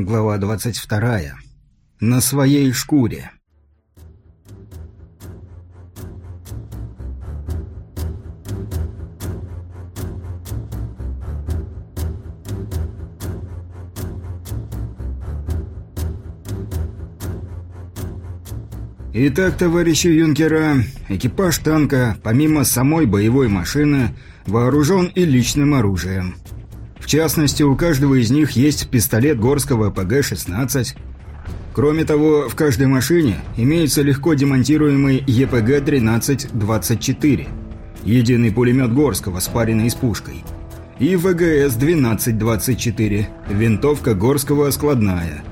Глава 22. На своей шкуре. Итак, товарищи юнкера, экипаж танка, помимо самой боевой машины, вооружен и личным оружием – частности, у каждого из них есть пистолет Горского ПГ-16. Кроме того, в каждой машине имеется легко демонтируемый ЕПГ-1324, единый пулемет Горского, спаренный с пушкой, и ВГС-1224, винтовка Горского складная.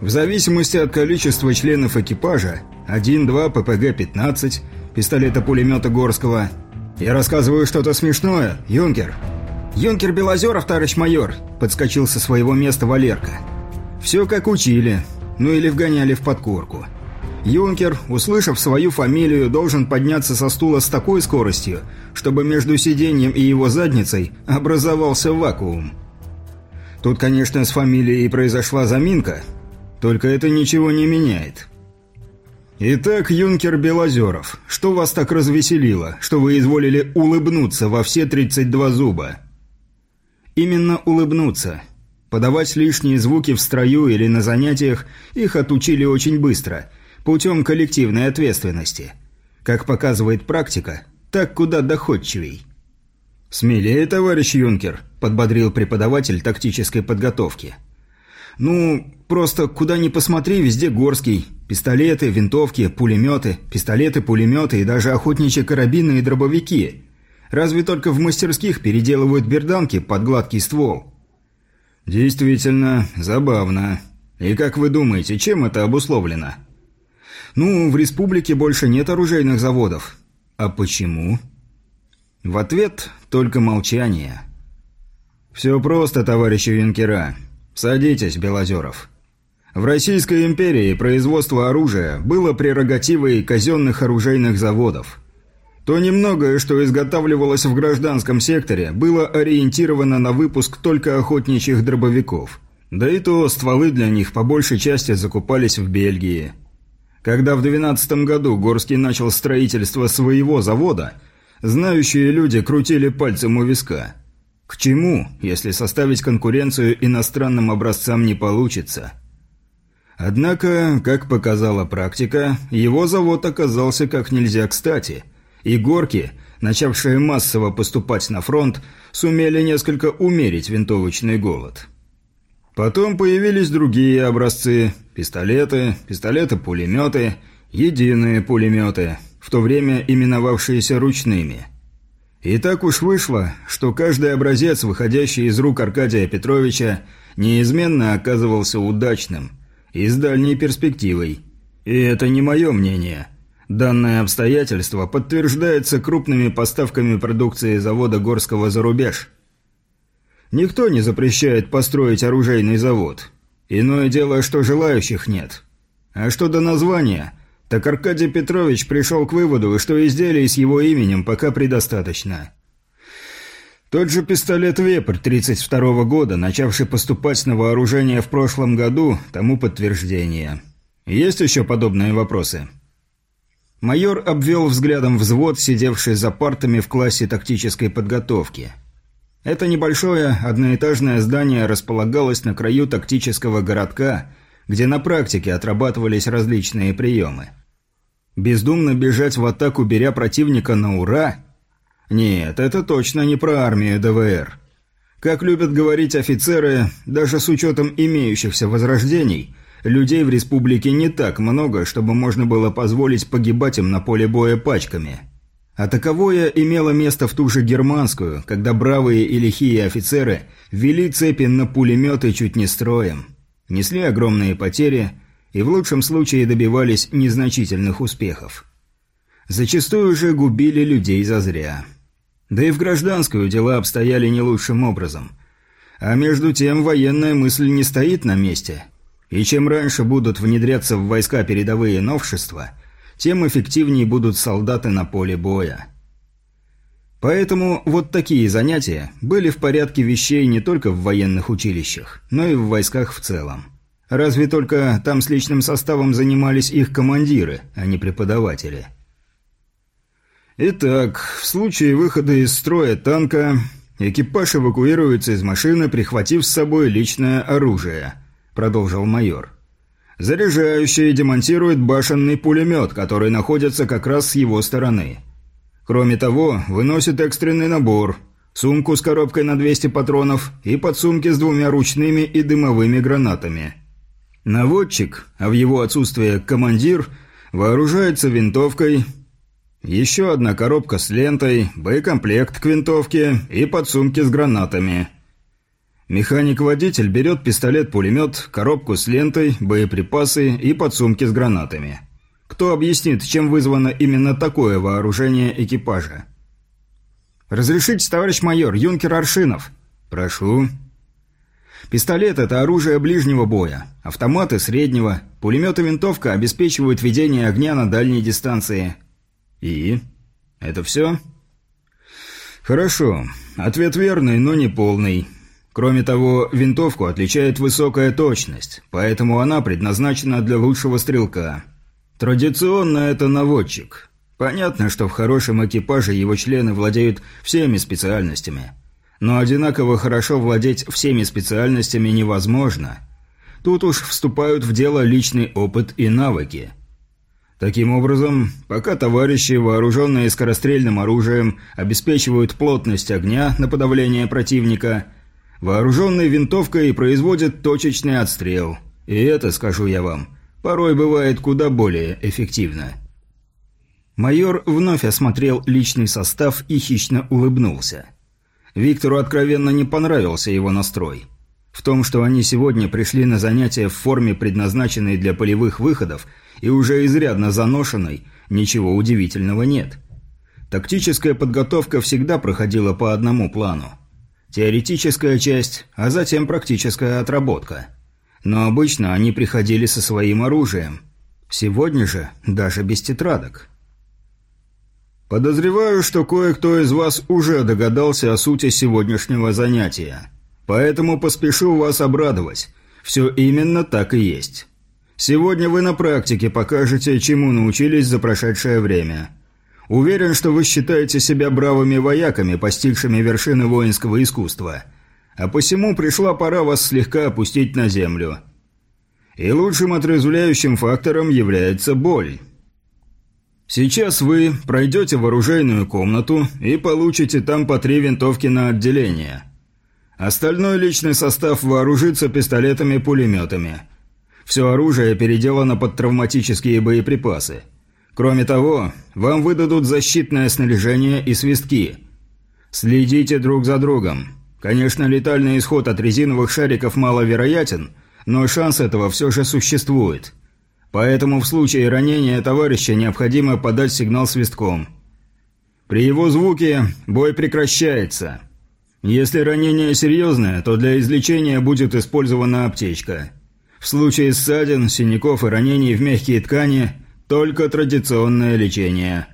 В зависимости от количества членов экипажа, 1-2 ППГ-15, пистолета-пулемета Горского. Я рассказываю что-то смешное, юнкер?» «Юнкер Белозеров, товарищ майор!» – подскочил со своего места Валерка. «Все как учили, ну или вгоняли в подкорку. Юнкер, услышав свою фамилию, должен подняться со стула с такой скоростью, чтобы между сиденьем и его задницей образовался вакуум. Тут, конечно, с фамилией произошла заминка, только это ничего не меняет». «Итак, юнкер Белозеров, что вас так развеселило, что вы изволили улыбнуться во все 32 зуба?» Именно улыбнуться. Подавать лишние звуки в строю или на занятиях их отучили очень быстро, путем коллективной ответственности. Как показывает практика, так куда доходчивей. «Смелее, товарищ юнкер», – подбодрил преподаватель тактической подготовки. «Ну, просто куда ни посмотри, везде Горский. Пистолеты, винтовки, пулеметы, пистолеты, пулеметы и даже охотничьи карабины и дробовики. Разве только в мастерских переделывают берданки под гладкий ствол. Действительно, забавно. И как вы думаете, чем это обусловлено? Ну, в республике больше нет оружейных заводов. А почему? В ответ только молчание. Все просто, товарищи юнкера. Садитесь, Белозеров. В Российской империи производство оружия было прерогативой казенных оружейных заводов – то немногое, что изготавливалось в гражданском секторе, было ориентировано на выпуск только охотничьих дробовиков. Да и то стволы для них по большей части закупались в Бельгии. Когда в 12 году Горский начал строительство своего завода, знающие люди крутили пальцем у виска. К чему, если составить конкуренцию иностранным образцам не получится? Однако, как показала практика, его завод оказался как нельзя кстати – и горки, начавшие массово поступать на фронт, сумели несколько умерить винтовочный голод. Потом появились другие образцы – пистолеты, пистолеты-пулеметы, единые пулеметы, в то время именовавшиеся ручными. И так уж вышло, что каждый образец, выходящий из рук Аркадия Петровича, неизменно оказывался удачным и с дальней перспективой. И это не мое мнение – Данное обстоятельство подтверждается крупными поставками продукции завода Горского за рубеж. Никто не запрещает построить оружейный завод. Иное дело, что желающих нет. А что до названия, так Аркадий Петрович пришел к выводу, что изделий с его именем пока предостаточно. Тот же пистолет «Вепрь» 32 -го года, начавший поступать на вооружение в прошлом году, тому подтверждение. Есть еще подобные вопросы?» Майор обвел взглядом взвод, сидевший за партами в классе тактической подготовки. Это небольшое одноэтажное здание располагалось на краю тактического городка, где на практике отрабатывались различные приемы. Бездумно бежать в атаку, беря противника на ура? Нет, это точно не про армию ДВР. Как любят говорить офицеры, даже с учетом имеющихся возрождений – Людей в республике не так много, чтобы можно было позволить погибать им на поле боя пачками. А таковое имело место в ту же германскую, когда бравые и лихие офицеры вели цепи на пулеметы чуть не строем. Несли огромные потери и в лучшем случае добивались незначительных успехов. Зачастую же губили людей зазря. Да и в гражданскую дела обстояли не лучшим образом. А между тем военная мысль не стоит на месте – и чем раньше будут внедряться в войска передовые новшества, тем эффективнее будут солдаты на поле боя. Поэтому вот такие занятия были в порядке вещей не только в военных училищах, но и в войсках в целом. Разве только там с личным составом занимались их командиры, а не преподаватели. Итак, в случае выхода из строя танка, экипаж эвакуируется из машины, прихватив с собой личное оружие, продолжил майор. Заряжающий демонтирует башенный пулемет, который находится как раз с его стороны. Кроме того, выносит экстренный набор, сумку с коробкой на 200 патронов и подсумки с двумя ручными и дымовыми гранатами. Наводчик, а в его отсутствие командир, вооружается винтовкой, еще одна коробка с лентой, боекомплект к винтовке и подсумки с гранатами. Механик-водитель берет пистолет-пулемет, коробку с лентой, боеприпасы и подсумки с гранатами. Кто объяснит, чем вызвано именно такое вооружение экипажа? «Разрешите, товарищ майор, юнкер Аршинов?» «Прошу». Пистолет – это оружие ближнего боя, автоматы – среднего, пулемет и винтовка обеспечивают ведение огня на дальней дистанции. И? Это все? Хорошо. Ответ верный, но не полный. Кроме того, винтовку отличает высокая точность, поэтому она предназначена для лучшего стрелка. Традиционно это наводчик. Понятно, что в хорошем экипаже его члены владеют всеми специальностями – но одинаково хорошо владеть всеми специальностями невозможно. Тут уж вступают в дело личный опыт и навыки. Таким образом, пока товарищи, вооруженные скорострельным оружием, обеспечивают плотность огня на подавление противника, вооруженный винтовкой производит точечный отстрел. И это, скажу я вам, порой бывает куда более эффективно. Майор вновь осмотрел личный состав и хищно улыбнулся. Виктору откровенно не понравился его настрой. В том, что они сегодня пришли на занятия в форме, предназначенной для полевых выходов, и уже изрядно заношенной, ничего удивительного нет. Тактическая подготовка всегда проходила по одному плану. Теоретическая часть, а затем практическая отработка. Но обычно они приходили со своим оружием. Сегодня же даже без тетрадок. Подозреваю, что кое-кто из вас уже догадался о сути сегодняшнего занятия. Поэтому поспешу вас обрадовать. Все именно так и есть. Сегодня вы на практике покажете, чему научились за прошедшее время. Уверен, что вы считаете себя бравыми вояками, постигшими вершины воинского искусства. А посему пришла пора вас слегка опустить на землю. И лучшим отрезвляющим фактором является боль. Сейчас вы пройдете в оружейную комнату и получите там по три винтовки на отделение. Остальной личный состав вооружится пистолетами-пулеметами. Все оружие переделано под травматические боеприпасы. Кроме того, вам выдадут защитное снаряжение и свистки. Следите друг за другом. Конечно, летальный исход от резиновых шариков маловероятен, но шанс этого все же существует. Поэтому в случае ранения товарища необходимо подать сигнал свистком. При его звуке бой прекращается. Если ранение серьезное, то для излечения будет использована аптечка. В случае ссадин, синяков и ранений в мягкие ткани – только традиционное лечение.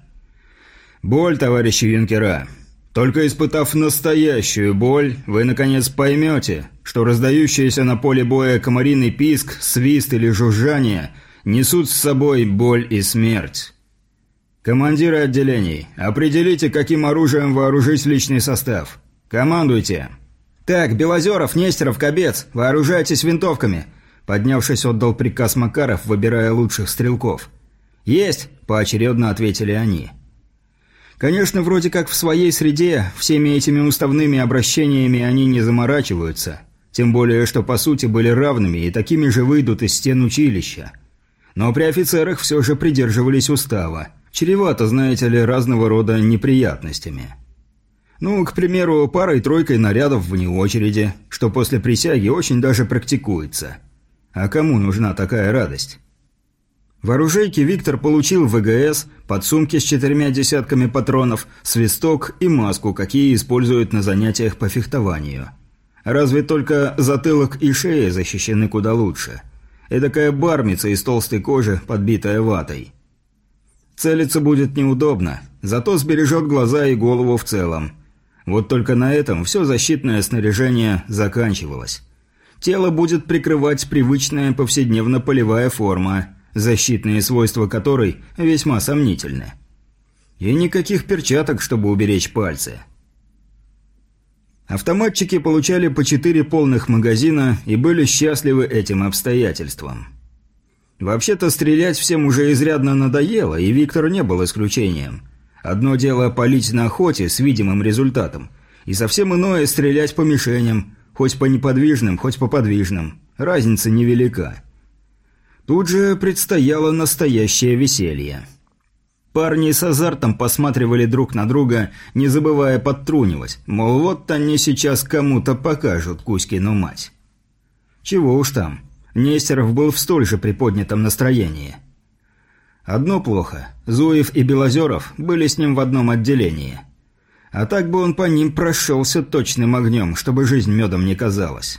Боль, товарищи юнкера. Только испытав настоящую боль, вы наконец поймете, что раздающийся на поле боя комариный писк, свист или жужжание – несут с собой боль и смерть. Командиры отделений, определите, каким оружием вооружить личный состав. Командуйте. Так, Белозеров, Нестеров, Кобец, вооружайтесь винтовками. Поднявшись, отдал приказ Макаров, выбирая лучших стрелков. Есть, поочередно ответили они. Конечно, вроде как в своей среде всеми этими уставными обращениями они не заморачиваются. Тем более, что по сути были равными и такими же выйдут из стен училища. Но при офицерах все же придерживались устава. Чревато, знаете ли, разного рода неприятностями. Ну, к примеру, парой-тройкой нарядов вне очереди, что после присяги очень даже практикуется. А кому нужна такая радость? В оружейке Виктор получил ВГС, подсумки с четырьмя десятками патронов, свисток и маску, какие используют на занятиях по фехтованию. Разве только затылок и шея защищены куда лучше – Эдакая бармица из толстой кожи, подбитая ватой. Целиться будет неудобно, зато сбережет глаза и голову в целом. Вот только на этом все защитное снаряжение заканчивалось. Тело будет прикрывать привычная повседневно-полевая форма, защитные свойства которой весьма сомнительны. И никаких перчаток, чтобы уберечь пальцы. Автоматчики получали по четыре полных магазина и были счастливы этим обстоятельством. Вообще-то стрелять всем уже изрядно надоело, и Виктор не был исключением. Одно дело палить на охоте с видимым результатом, и совсем иное стрелять по мишеням, хоть по неподвижным, хоть по подвижным. Разница невелика. Тут же предстояло настоящее веселье. Парни с азартом посматривали друг на друга, не забывая подтрунивать, мол, вот они сейчас кому-то покажут Кузькину мать. Чего уж там, Нестеров был в столь же приподнятом настроении. Одно плохо, Зуев и Белозеров были с ним в одном отделении. А так бы он по ним прошелся точным огнем, чтобы жизнь медом не казалась.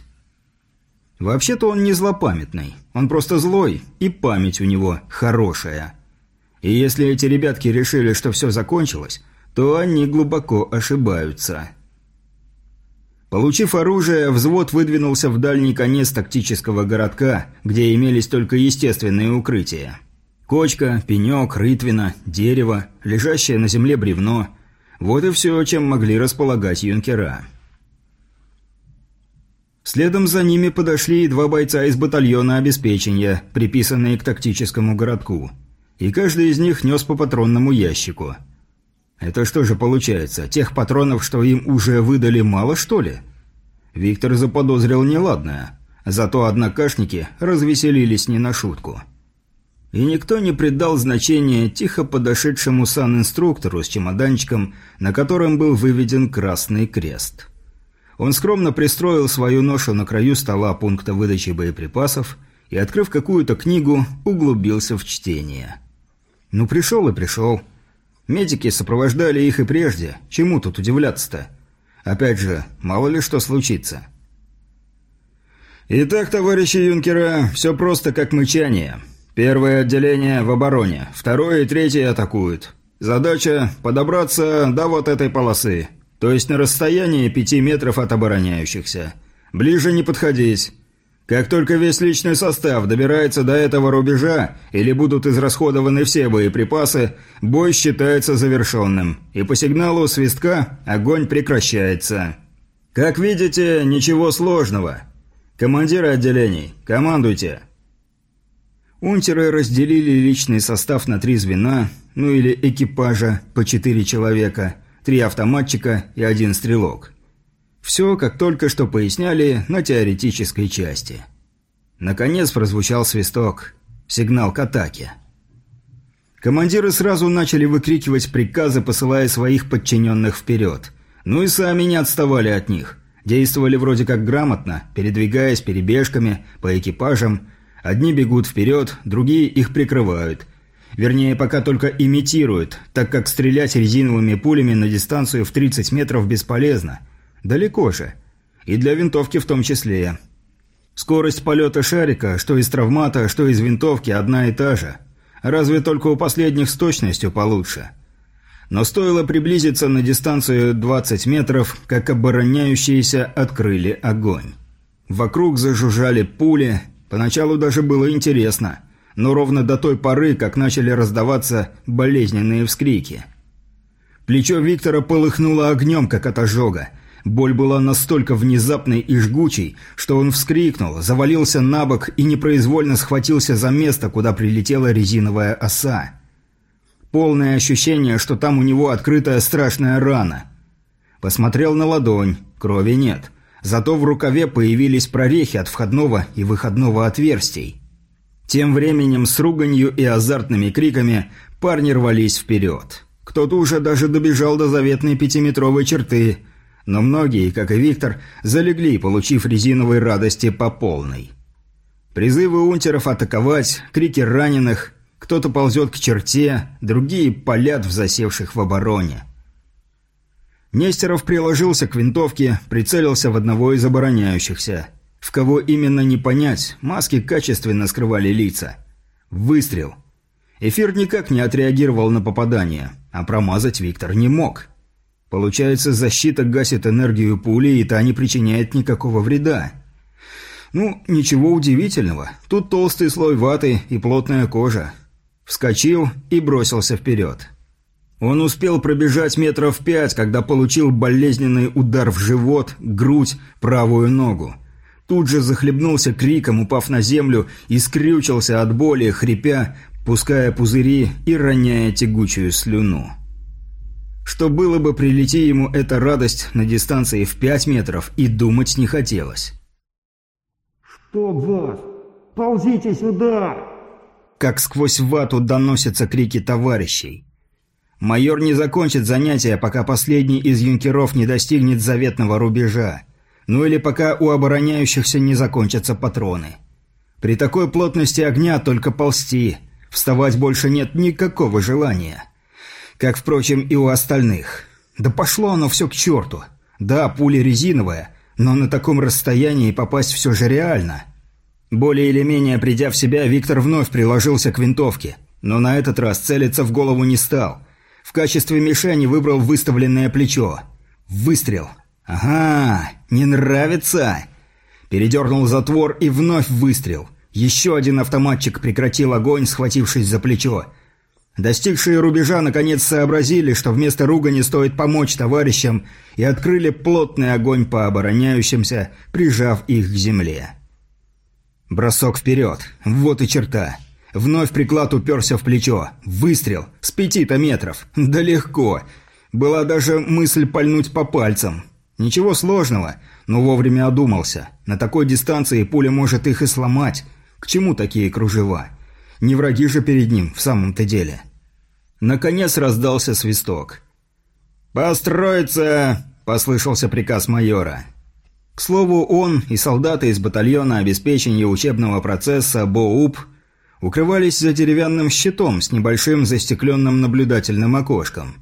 Вообще-то он не злопамятный, он просто злой, и память у него хорошая – и если эти ребятки решили, что все закончилось, то они глубоко ошибаются. Получив оружие, взвод выдвинулся в дальний конец тактического городка, где имелись только естественные укрытия. Кочка, пенек, рытвина, дерево, лежащее на земле бревно – вот и все, чем могли располагать юнкера. Следом за ними подошли два бойца из батальона обеспечения, приписанные к тактическому городку – и каждый из них нес по патронному ящику. Это что же получается, тех патронов, что им уже выдали, мало что ли? Виктор заподозрил неладное, зато однокашники развеселились не на шутку. И никто не придал значения тихо подошедшему сан-инструктору с чемоданчиком, на котором был выведен красный крест. Он скромно пристроил свою ношу на краю стола пункта выдачи боеприпасов и, открыв какую-то книгу, углубился в чтение. Ну, пришел и пришел. Медики сопровождали их и прежде. Чему тут удивляться-то? Опять же, мало ли что случится. Итак, товарищи юнкера, все просто как мычание. Первое отделение в обороне, второе и третье атакуют. Задача – подобраться до вот этой полосы, то есть на расстоянии пяти метров от обороняющихся. Ближе не подходить. Как только весь личный состав добирается до этого рубежа или будут израсходованы все боеприпасы, бой считается завершенным, и по сигналу свистка огонь прекращается. Как видите, ничего сложного. Командиры отделений, командуйте. Унтеры разделили личный состав на три звена, ну или экипажа по четыре человека, три автоматчика и один стрелок. Все, как только что поясняли, на теоретической части. Наконец прозвучал свисток. Сигнал к атаке. Командиры сразу начали выкрикивать приказы, посылая своих подчиненных вперед. Ну и сами не отставали от них. Действовали вроде как грамотно, передвигаясь перебежками по экипажам. Одни бегут вперед, другие их прикрывают. Вернее, пока только имитируют, так как стрелять резиновыми пулями на дистанцию в 30 метров бесполезно – Далеко же. И для винтовки в том числе. Скорость полета шарика, что из травмата, что из винтовки, одна и та же. Разве только у последних с точностью получше. Но стоило приблизиться на дистанцию 20 метров, как обороняющиеся открыли огонь. Вокруг зажужжали пули, поначалу даже было интересно, но ровно до той поры, как начали раздаваться болезненные вскрики. Плечо Виктора полыхнуло огнем, как от ожога, Боль была настолько внезапной и жгучей, что он вскрикнул, завалился на бок и непроизвольно схватился за место, куда прилетела резиновая оса. Полное ощущение, что там у него открытая страшная рана. Посмотрел на ладонь, крови нет. Зато в рукаве появились прорехи от входного и выходного отверстий. Тем временем с руганью и азартными криками парни рвались вперед. Кто-то уже даже добежал до заветной пятиметровой черты – но многие, как и Виктор, залегли, получив резиновой радости по полной. Призывы унтеров атаковать, крики раненых, кто-то ползет к черте, другие палят в засевших в обороне. Нестеров приложился к винтовке, прицелился в одного из обороняющихся. В кого именно не понять, маски качественно скрывали лица. Выстрел. Эфир никак не отреагировал на попадание, а промазать Виктор не мог. Получается, защита гасит энергию пули, и та не причиняет никакого вреда. Ну, ничего удивительного. Тут толстый слой ваты и плотная кожа. Вскочил и бросился вперед. Он успел пробежать метров пять, когда получил болезненный удар в живот, грудь, правую ногу. Тут же захлебнулся криком, упав на землю, и скрючился от боли, хрипя, пуская пузыри и роняя тягучую слюну. Что было бы, прилети ему эта радость на дистанции в пять метров, и думать не хотелось. «Чтоб вас! Ползите сюда!» Как сквозь вату доносятся крики товарищей. Майор не закончит занятия, пока последний из юнкеров не достигнет заветного рубежа. Ну или пока у обороняющихся не закончатся патроны. При такой плотности огня только ползти. Вставать больше нет никакого желания. Как, впрочем, и у остальных. Да пошло оно все к черту. Да, пуля резиновая, но на таком расстоянии попасть все же реально. Более или менее придя в себя, Виктор вновь приложился к винтовке. Но на этот раз целиться в голову не стал – в качестве мишени выбрал выставленное плечо. Выстрел. «Ага, не нравится!» Передернул затвор и вновь выстрел. Еще один автоматчик прекратил огонь, схватившись за плечо. Достигшие рубежа наконец сообразили, что вместо ругани стоит помочь товарищам, и открыли плотный огонь по обороняющимся, прижав их к земле. Бросок вперед. Вот и черта. Вновь приклад уперся в плечо. Выстрел. С пяти-то метров. Да легко. Была даже мысль пальнуть по пальцам. Ничего сложного, но вовремя одумался. На такой дистанции пуля может их и сломать. К чему такие кружева? Не враги же перед ним, в самом-то деле. Наконец раздался свисток. «Построиться!» – послышался приказ майора. К слову, он и солдаты из батальона обеспечения учебного процесса БОУП укрывались за деревянным щитом с небольшим застекленным наблюдательным окошком.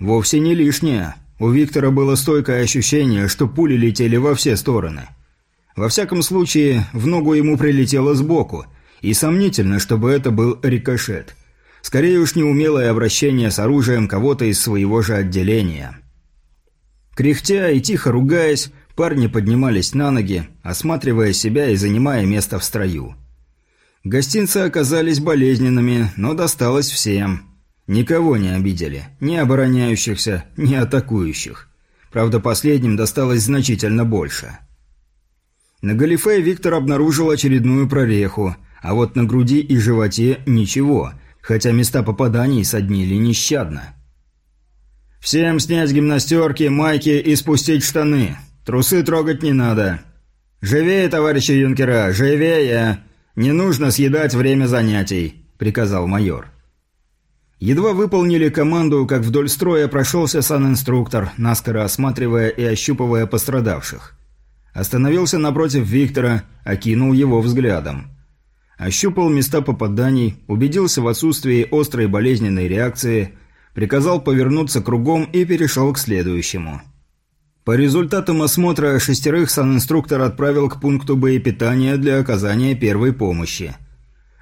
Вовсе не лишнее. У Виктора было стойкое ощущение, что пули летели во все стороны. Во всяком случае, в ногу ему прилетело сбоку, и сомнительно, чтобы это был рикошет. Скорее уж неумелое обращение с оружием кого-то из своего же отделения. Кряхтя и тихо ругаясь, парни поднимались на ноги, осматривая себя и занимая место в строю. Гостинцы оказались болезненными, но досталось всем. Никого не обидели. Ни обороняющихся, ни атакующих. Правда, последним досталось значительно больше. На галифе Виктор обнаружил очередную прореху, а вот на груди и животе ничего, хотя места попаданий соднили нещадно. «Всем снять гимнастерки, майки и спустить штаны. Трусы трогать не надо. Живее, товарищи юнкера, живее!» «Не нужно съедать время занятий», – приказал майор. Едва выполнили команду, как вдоль строя прошелся санинструктор, наскоро осматривая и ощупывая пострадавших. Остановился напротив Виктора, окинул его взглядом. Ощупал места попаданий, убедился в отсутствии острой болезненной реакции, приказал повернуться кругом и перешел к следующему – по результатам осмотра шестерых санинструктор отправил к пункту боепитания для оказания первой помощи.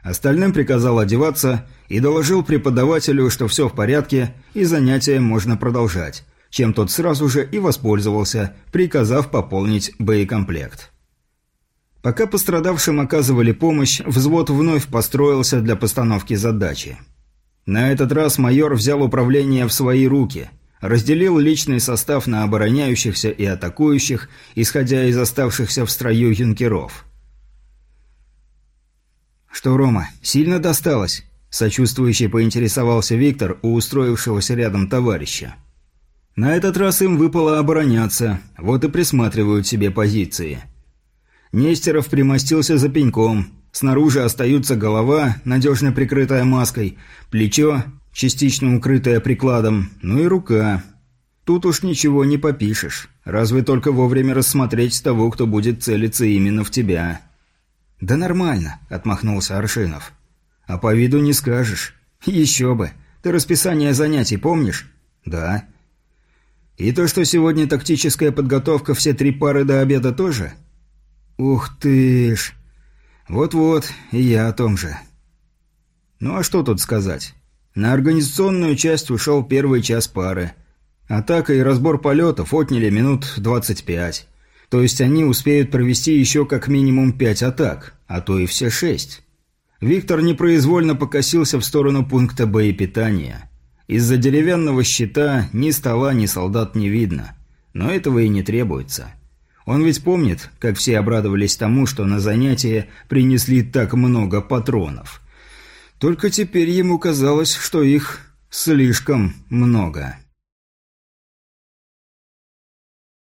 Остальным приказал одеваться и доложил преподавателю, что все в порядке и занятия можно продолжать, чем тот сразу же и воспользовался, приказав пополнить боекомплект. Пока пострадавшим оказывали помощь, взвод вновь построился для постановки задачи. На этот раз майор взял управление в свои руки – разделил личный состав на обороняющихся и атакующих, исходя из оставшихся в строю юнкеров. «Что, Рома, сильно досталось?» – сочувствующий поинтересовался Виктор у устроившегося рядом товарища. На этот раз им выпало обороняться, вот и присматривают себе позиции. Нестеров примостился за пеньком, снаружи остаются голова, надежно прикрытая маской, плечо частично укрытая прикладом, ну и рука. Тут уж ничего не попишешь, разве только вовремя рассмотреть того, кто будет целиться именно в тебя. «Да нормально», — отмахнулся Аршинов. «А по виду не скажешь. Еще бы. Ты расписание занятий помнишь?» «Да». «И то, что сегодня тактическая подготовка все три пары до обеда тоже?» «Ух ты ж! Вот-вот, и я о том же». Ну а что тут сказать? На организационную часть ушел первый час пары. Атака и разбор полетов отняли минут 25. То есть они успеют провести еще как минимум пять атак, а то и все шесть. Виктор непроизвольно покосился в сторону пункта боепитания. Из-за деревянного щита ни стола, ни солдат не видно. Но этого и не требуется. Он ведь помнит, как все обрадовались тому, что на занятие принесли так много патронов. Только теперь ему казалось, что их слишком много.